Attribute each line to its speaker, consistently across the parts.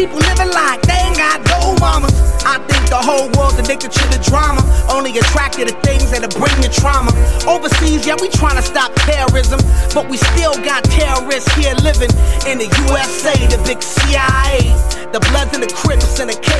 Speaker 1: People living like they ain't got no mamas. I think the whole world's addicted to the drama. Only attracted to things that'll bring trauma. Overseas, yeah, we trying to stop terrorism. But we still got terrorists here living in the USA, the big CIA. The Bloods and the Crips and the KKK.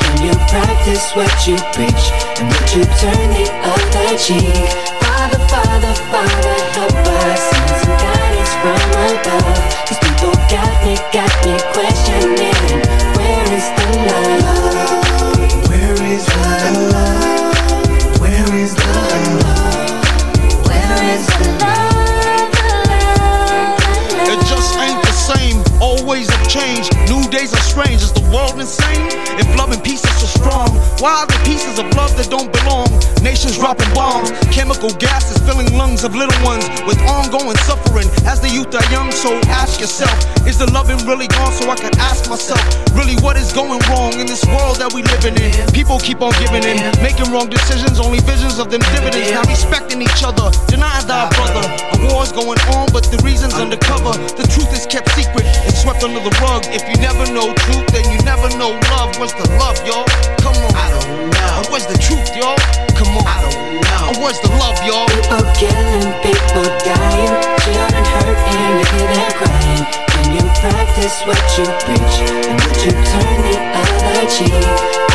Speaker 2: You practice what you preach and would you turn the other cheek? Father, Father, Father, help us. Send some guidance from above.
Speaker 3: Days are strange. Is the world insane? If love and peace is so strong, why are the pieces of love that don't belong? Nations dropping bombs, chemical gases filling lungs of little ones with ongoing suffering. As the youth are young, so ask yourself, is the loving really gone? So I can ask myself, really what is going wrong in this world that we living in? People keep on giving in, making wrong decisions, only visions of them dividends. Not respecting each other, know truth, then you never know love. What's the love, y'all? Come on.
Speaker 4: I don't know.
Speaker 3: And where's the truth, y'all? Come on.
Speaker 4: I don't know.
Speaker 3: And where's the love, y'all?
Speaker 2: People killing, people dying, children hurt, and you hear them crying. Can you practice what you preach and would you turn the other cheek?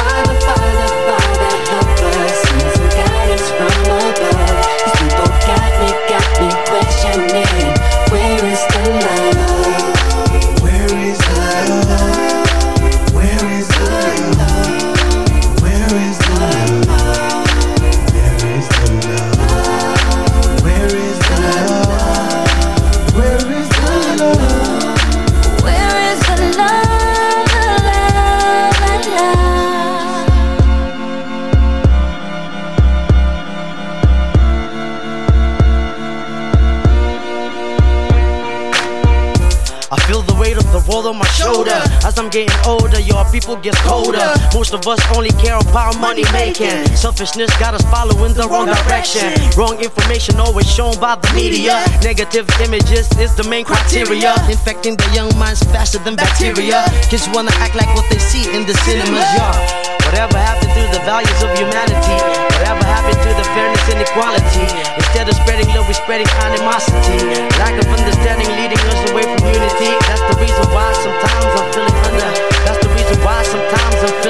Speaker 5: I feel the weight of the world on my shoulder. As I'm getting older, your people get colder. Most of us only care about money making. Selfishness got us following the wrong direction. Wrong information always shown by the media. Negative images is the main criteria. Infecting the young minds faster than bacteria. Kids wanna act like what they see in the cinemas, yeah. Whatever happened to the values of humanity? Whatever happened to the fairness and equality? Instead of spreading love, we're spreading animosity thick. That's the reason why sometimes I'm feeling under. That's the reason why sometimes I'm